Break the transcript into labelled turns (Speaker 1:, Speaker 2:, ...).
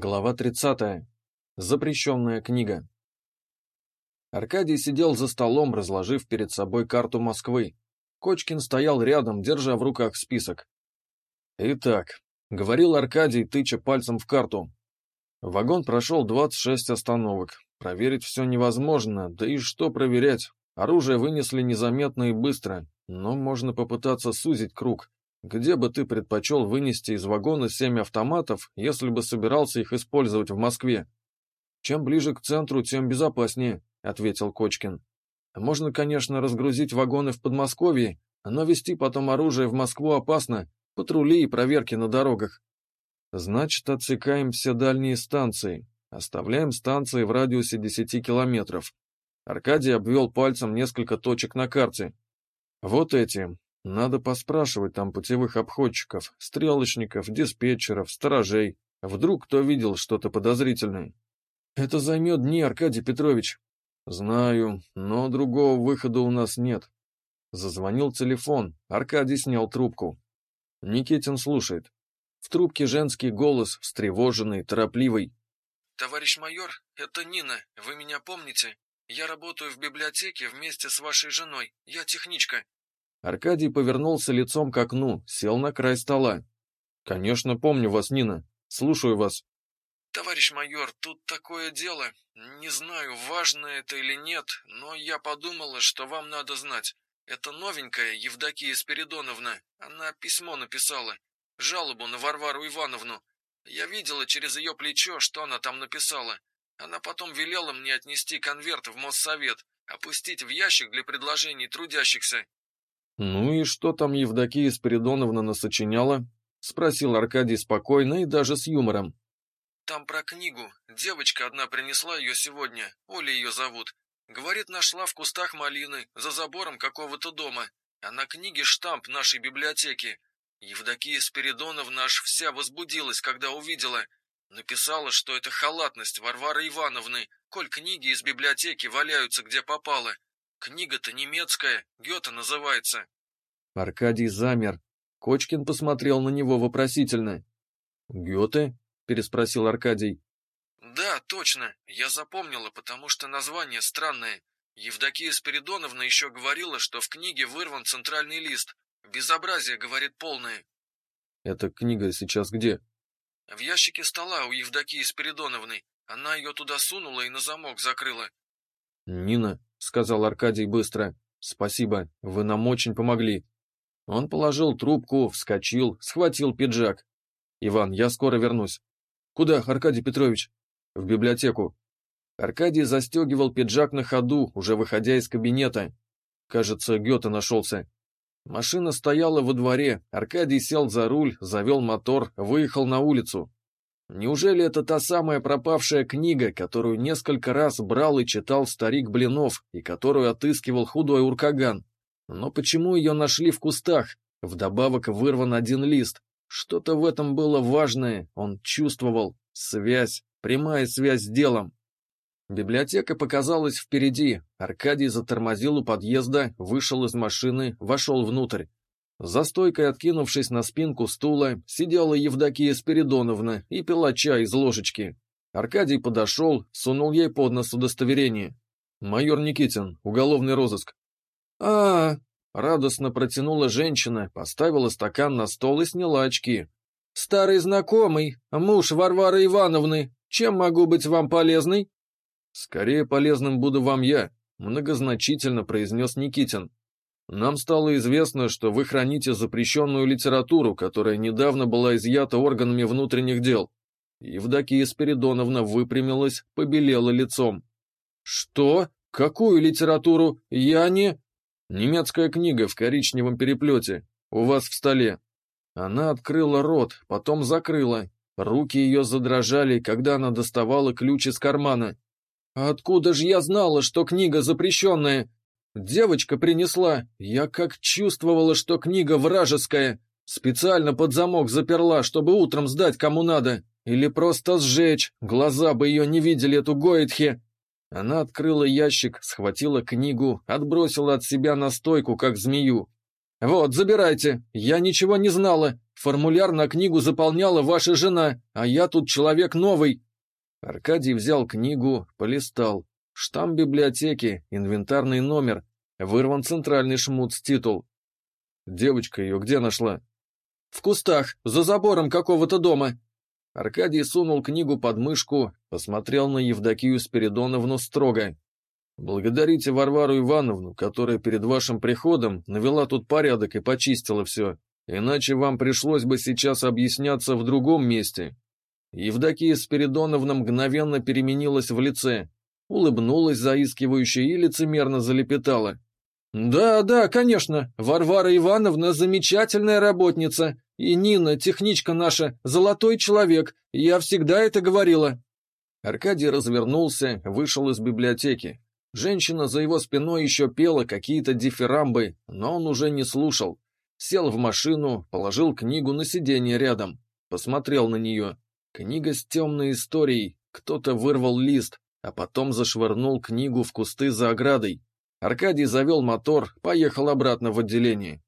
Speaker 1: Глава 30. Запрещенная книга. Аркадий сидел за столом, разложив перед собой карту Москвы. Кочкин стоял рядом, держа в руках список. «Итак», — говорил Аркадий, тыча пальцем в карту. Вагон прошел 26 остановок. Проверить все невозможно, да и что проверять? Оружие вынесли незаметно и быстро, но можно попытаться сузить круг. Где бы ты предпочел вынести из вагона семь автоматов, если бы собирался их использовать в Москве? Чем ближе к центру, тем безопаснее, ответил Кочкин. Можно, конечно, разгрузить вагоны в Подмосковье, но вести потом оружие в Москву опасно, патрули и проверки на дорогах. Значит, отсекаем все дальние станции, оставляем станции в радиусе 10 километров. Аркадий обвел пальцем несколько точек на карте. Вот эти, надо поспрашивать там путевых обходчиков, стрелочников, диспетчеров, сторожей. Вдруг кто видел что-то подозрительное. Это займет дни, Аркадий Петрович. Знаю, но другого выхода у нас нет. Зазвонил телефон. Аркадий снял трубку. Никитин слушает. В трубке женский голос, встревоженный, торопливый.
Speaker 2: «Товарищ майор, это Нина. Вы меня помните? Я работаю в библиотеке вместе с вашей женой. Я техничка.
Speaker 1: Аркадий повернулся лицом к окну, сел на край стола. «Конечно, помню вас, Нина. Слушаю вас».
Speaker 2: «Товарищ майор, тут такое дело. Не знаю, важно это или нет, но я подумала, что вам надо знать. Это новенькая Евдокия Спиридоновна. Она письмо написала. Жалобу на Варвару Ивановну. Я видела через ее плечо, что она там написала. Она потом велела мне отнести конверт в Моссовет, опустить в ящик для предложений трудящихся
Speaker 1: «Ну и что там Евдокия Спиридоновна насочиняла?» — спросил Аркадий спокойно и даже с юмором.
Speaker 2: «Там про книгу. Девочка одна принесла ее сегодня. Оля ее зовут. Говорит, нашла в кустах малины, за забором какого-то дома. А на книге штамп нашей библиотеки. Евдокия Спиридоновна аж вся возбудилась, когда увидела. Написала, что это халатность Варвары Ивановны, коль книги из библиотеки валяются где попало. Книга-то немецкая, Гёте называется.
Speaker 1: Аркадий замер. Кочкин посмотрел на него вопросительно. «Гёте?» — переспросил Аркадий.
Speaker 2: «Да, точно. Я запомнила, потому что название странное. Евдокия Спиридоновна еще говорила, что в книге вырван центральный лист. Безобразие, говорит, полное».
Speaker 1: «Эта книга сейчас где?»
Speaker 2: «В ящике стола у Евдокии Спиридоновны. Она ее туда сунула и на замок закрыла».
Speaker 1: «Нина, — сказал Аркадий быстро. «Спасибо, вы нам очень помогли». Он положил трубку, вскочил, схватил пиджак. «Иван, я скоро вернусь». «Куда, Аркадий Петрович?» «В библиотеку». Аркадий застегивал пиджак на ходу, уже выходя из кабинета. Кажется, Гёте нашелся. Машина стояла во дворе, Аркадий сел за руль, завел мотор, выехал на улицу. Неужели это та самая пропавшая книга, которую несколько раз брал и читал старик Блинов, и которую отыскивал худой Уркаган? Но почему ее нашли в кустах? Вдобавок вырван один лист. Что-то в этом было важное, он чувствовал. Связь, прямая связь с делом. Библиотека показалась впереди. Аркадий затормозил у подъезда, вышел из машины, вошел внутрь. За стойкой, откинувшись на спинку стула, сидела Евдокия Спиридоновна и пила чай из ложечки. Аркадий подошел, сунул ей под нос удостоверение. «Майор Никитин, уголовный розыск». а, -а, -а радостно протянула женщина, поставила стакан на стол и сняла очки. «Старый знакомый, муж Варвары Ивановны, чем могу быть вам полезной?» «Скорее полезным буду вам я», — многозначительно произнес Никитин. Нам стало известно, что вы храните запрещенную литературу, которая недавно была изъята органами внутренних дел. Евдокия Спиридоновна выпрямилась, побелела лицом. «Что? Какую литературу? Я не...» «Немецкая книга в коричневом переплете. У вас в столе». Она открыла рот, потом закрыла. Руки ее задрожали, когда она доставала ключ из кармана. «Откуда же я знала, что книга запрещенная? Девочка принесла. Я как чувствовала, что книга вражеская. Специально под замок заперла, чтобы утром сдать кому надо. Или просто сжечь. Глаза бы ее не видели, эту Гоитхе. Она открыла ящик, схватила книгу, отбросила от себя на стойку, как змею. «Вот, забирайте. Я ничего не знала. Формуляр на книгу заполняла ваша жена, а я тут человек новый». Аркадий взял книгу, полистал. Штамп библиотеки, инвентарный номер, вырван центральный шмуц-титул. Девочка ее где нашла? В кустах, за забором какого-то дома. Аркадий сунул книгу под мышку, посмотрел на Евдокию Спиридоновну строго. «Благодарите Варвару Ивановну, которая перед вашим приходом навела тут порядок и почистила все, иначе вам пришлось бы сейчас объясняться в другом месте». Евдокия Спиридоновна мгновенно переменилась в лице, улыбнулась заискивающе и лицемерно залепетала. «Да, да, конечно, Варвара Ивановна замечательная работница, и Нина, техничка наша, золотой человек, я всегда это говорила». Аркадий развернулся, вышел из библиотеки. Женщина за его спиной еще пела какие-то дифирамбы, но он уже не слушал. Сел в машину, положил книгу на сиденье рядом, посмотрел на нее. Книга с темной историей, кто-то вырвал лист, а потом зашвырнул книгу в кусты за оградой. Аркадий завел мотор, поехал обратно в отделение.